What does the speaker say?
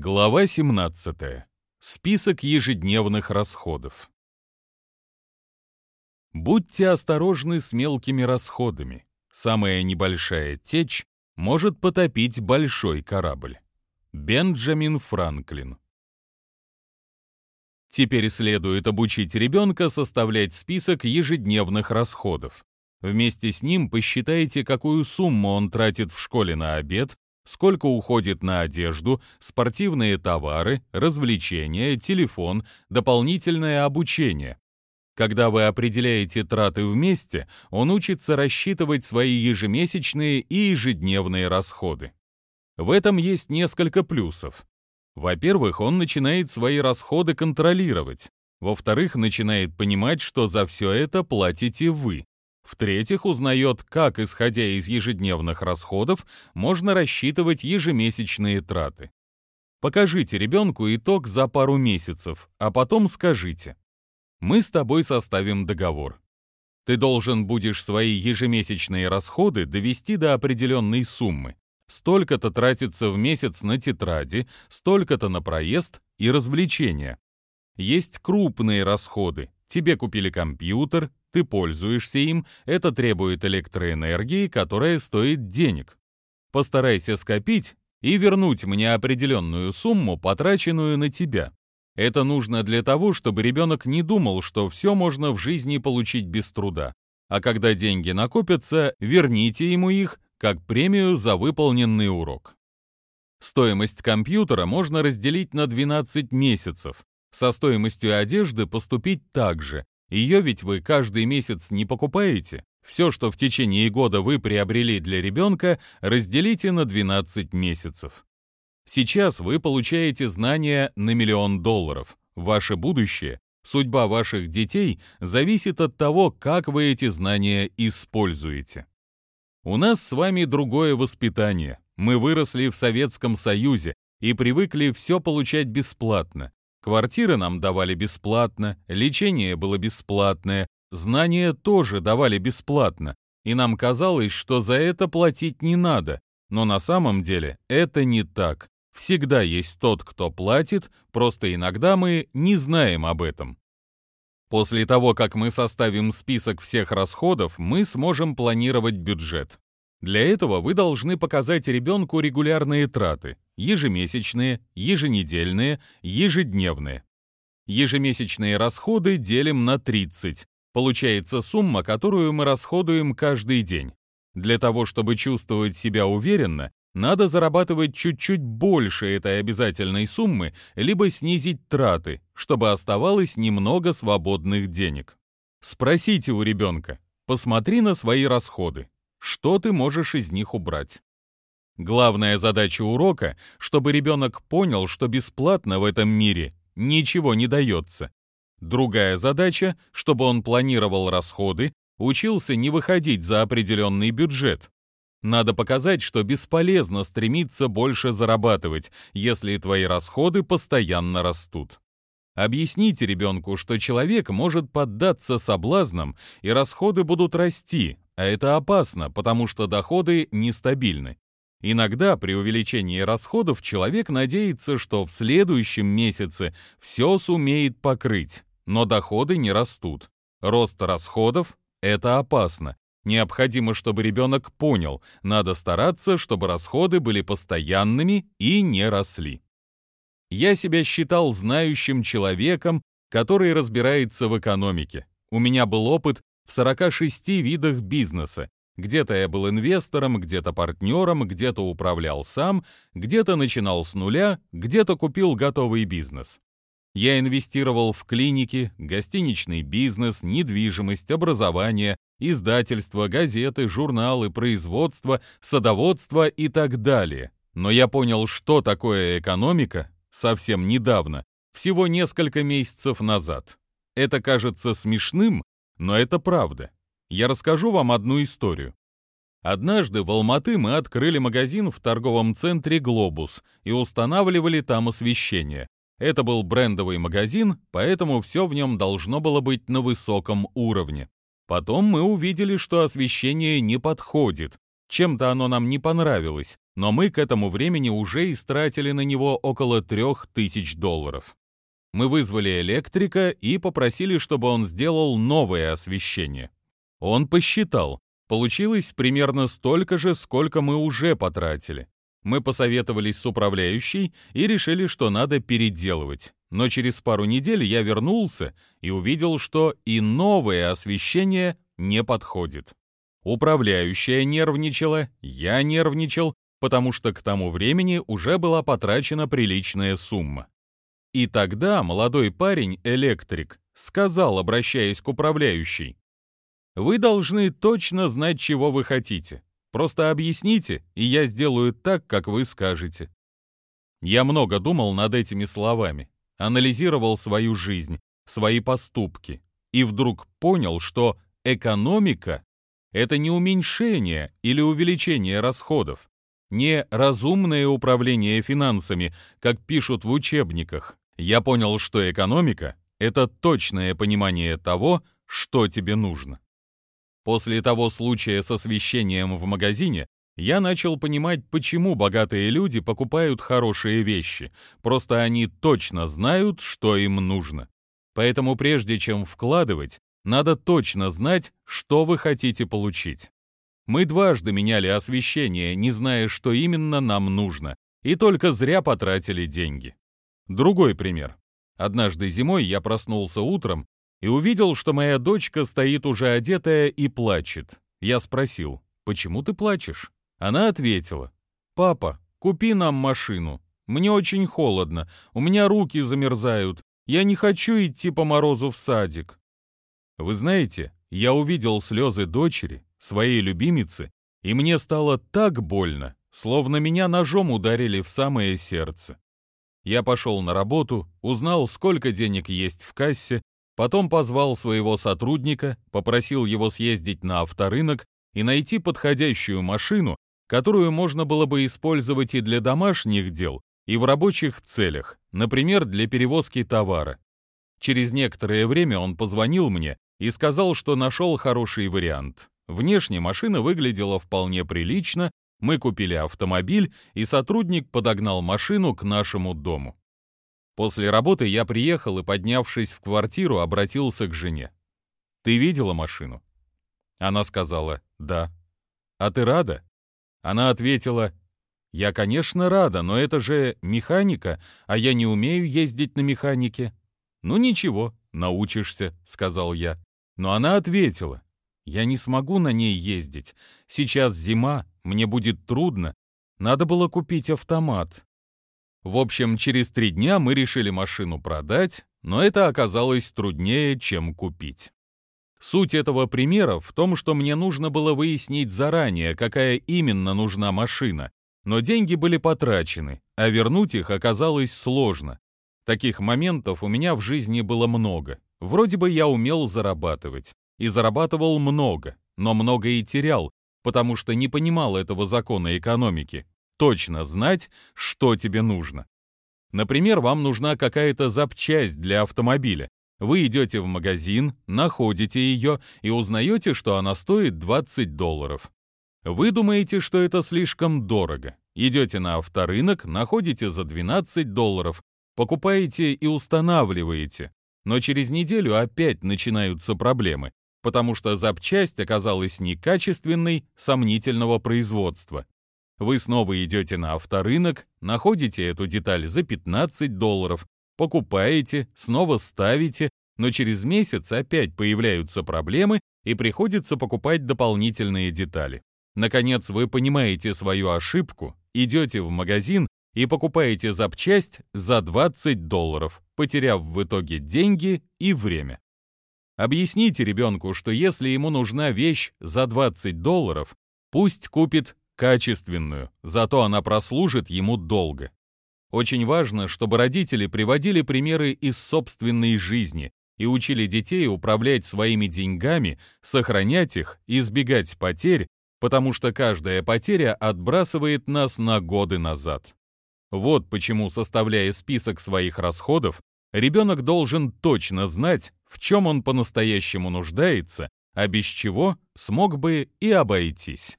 Глава 17. Список ежедневных расходов. Будьте осторожны с мелкими расходами. Самая небольшая течь может потопить большой корабль. Бенджамин Франклин. Теперь следует обучить ребенка составлять список ежедневных расходов. Вместе с ним посчитайте, какую сумму он тратит в школе на обед, сколько уходит на одежду, спортивные товары, развлечения, телефон, дополнительное обучение. Когда вы определяете траты вместе, он учится рассчитывать свои ежемесячные и ежедневные расходы. В этом есть несколько плюсов. Во-первых, он начинает свои расходы контролировать. Во-вторых, начинает понимать, что за все это платите вы. В-третьих, узнает, как, исходя из ежедневных расходов, можно рассчитывать ежемесячные траты. Покажите ребенку итог за пару месяцев, а потом скажите. Мы с тобой составим договор. Ты должен будешь свои ежемесячные расходы довести до определенной суммы. Столько-то тратится в месяц на тетради, столько-то на проезд и развлечения. Есть крупные расходы. Тебе купили компьютер, ты пользуешься им, это требует электроэнергии, которая стоит денег. Постарайся скопить и вернуть мне определенную сумму, потраченную на тебя. Это нужно для того, чтобы ребенок не думал, что все можно в жизни получить без труда. А когда деньги накопятся, верните ему их как премию за выполненный урок. Стоимость компьютера можно разделить на 12 месяцев. Со стоимостью одежды поступить так же, ее ведь вы каждый месяц не покупаете. Все, что в течение года вы приобрели для ребенка, разделите на 12 месяцев. Сейчас вы получаете знания на миллион долларов. Ваше будущее, судьба ваших детей зависит от того, как вы эти знания используете. У нас с вами другое воспитание. Мы выросли в Советском Союзе и привыкли все получать бесплатно. Квартиры нам давали бесплатно, лечение было бесплатное, знания тоже давали бесплатно, и нам казалось, что за это платить не надо. Но на самом деле это не так. Всегда есть тот, кто платит, просто иногда мы не знаем об этом. После того, как мы составим список всех расходов, мы сможем планировать бюджет. Для этого вы должны показать ребенку регулярные траты – ежемесячные, еженедельные, ежедневные. Ежемесячные расходы делим на 30. Получается сумма, которую мы расходуем каждый день. Для того, чтобы чувствовать себя уверенно, надо зарабатывать чуть-чуть больше этой обязательной суммы, либо снизить траты, чтобы оставалось немного свободных денег. Спросите у ребенка, посмотри на свои расходы, что ты можешь из них убрать. Главная задача урока, чтобы ребенок понял, что бесплатно в этом мире ничего не дается. Другая задача, чтобы он планировал расходы, учился не выходить за определенный бюджет. Надо показать, что бесполезно стремиться больше зарабатывать, если твои расходы постоянно растут. Объясните ребенку, что человек может поддаться соблазнам, и расходы будут расти, а это опасно, потому что доходы нестабильны. Иногда при увеличении расходов человек надеется, что в следующем месяце все сумеет покрыть, но доходы не растут. Рост расходов – это опасно. Необходимо, чтобы ребенок понял, надо стараться, чтобы расходы были постоянными и не росли. Я себя считал знающим человеком, который разбирается в экономике. У меня был опыт в 46 видах бизнеса. Где-то я был инвестором, где-то партнером, где-то управлял сам, где-то начинал с нуля, где-то купил готовый бизнес. Я инвестировал в клиники, гостиничный бизнес, недвижимость, образование, издательство, газеты, журналы, производство, садоводство и так далее. Но я понял, что такое экономика совсем недавно, всего несколько месяцев назад. Это кажется смешным, но это правда. Я расскажу вам одну историю. Однажды в Алматы мы открыли магазин в торговом центре «Глобус» и устанавливали там освещение. Это был брендовый магазин, поэтому все в нем должно было быть на высоком уровне. Потом мы увидели, что освещение не подходит. Чем-то оно нам не понравилось, но мы к этому времени уже истратили на него около трех тысяч долларов. Мы вызвали электрика и попросили, чтобы он сделал новое освещение. Он посчитал, получилось примерно столько же, сколько мы уже потратили. Мы посоветовались с управляющей и решили, что надо переделывать. Но через пару недель я вернулся и увидел, что и новое освещение не подходит. Управляющая нервничала, я нервничал, потому что к тому времени уже была потрачена приличная сумма. И тогда молодой парень, электрик, сказал, обращаясь к управляющей, «Вы должны точно знать, чего вы хотите. Просто объясните, и я сделаю так, как вы скажете». Я много думал над этими словами, анализировал свою жизнь, свои поступки, и вдруг понял, что экономика это не уменьшение или увеличение расходов, не разумное управление финансами, как пишут в учебниках. Я понял, что экономика — это точное понимание того, что тебе нужно. После того случая с освещением в магазине я начал понимать, почему богатые люди покупают хорошие вещи. Просто они точно знают, что им нужно. Поэтому прежде чем вкладывать, надо точно знать, что вы хотите получить. Мы дважды меняли освещение, не зная, что именно нам нужно, и только зря потратили деньги. Другой пример. Однажды зимой я проснулся утром и увидел, что моя дочка стоит уже одетая и плачет. Я спросил, почему ты плачешь? Она ответила, папа, купи нам машину. Мне очень холодно, у меня руки замерзают, я не хочу идти по морозу в садик. Вы знаете, я увидел слезы дочери, своей любимицы, и мне стало так больно, словно меня ножом ударили в самое сердце. Я пошел на работу, узнал, сколько денег есть в кассе, потом позвал своего сотрудника, попросил его съездить на авторынок и найти подходящую машину, которую можно было бы использовать и для домашних дел, и в рабочих целях, например, для перевозки товара. Через некоторое время он позвонил мне и сказал, что нашел хороший вариант. Внешне машина выглядела вполне прилично, мы купили автомобиль, и сотрудник подогнал машину к нашему дому. После работы я приехал и, поднявшись в квартиру, обратился к жене. «Ты видела машину?» Она сказала «Да». «А ты рада?» Она ответила «Я, конечно, рада, но это же механика, а я не умею ездить на механике». «Ну ничего, научишься», — сказал я. Но она ответила, «Я не смогу на ней ездить. Сейчас зима, мне будет трудно. Надо было купить автомат». В общем, через три дня мы решили машину продать, но это оказалось труднее, чем купить. Суть этого примера в том, что мне нужно было выяснить заранее, какая именно нужна машина, но деньги были потрачены, а вернуть их оказалось сложно. Таких моментов у меня в жизни было много. Вроде бы я умел зарабатывать. И зарабатывал много, но много и терял, потому что не понимал этого закона экономики. Точно знать, что тебе нужно. Например, вам нужна какая-то запчасть для автомобиля. Вы идете в магазин, находите ее и узнаете, что она стоит 20 долларов. Вы думаете, что это слишком дорого. Идете на авторынок, находите за 12 долларов, покупаете и устанавливаете. Но через неделю опять начинаются проблемы, потому что запчасть оказалась некачественной, сомнительного производства. Вы снова идете на авторынок, находите эту деталь за 15 долларов, покупаете, снова ставите, но через месяц опять появляются проблемы и приходится покупать дополнительные детали. Наконец, вы понимаете свою ошибку, идете в магазин и покупаете запчасть за 20 долларов, потеряв в итоге деньги и время. Объясните ребенку, что если ему нужна вещь за 20 долларов, пусть купит качественную, зато она прослужит ему долго. Очень важно, чтобы родители приводили примеры из собственной жизни и учили детей управлять своими деньгами, сохранять их, избегать потерь, потому что каждая потеря отбрасывает нас на годы назад. Вот почему, составляя список своих расходов, ребенок должен точно знать, в чем он по-настоящему нуждается, а без чего смог бы и обойтись.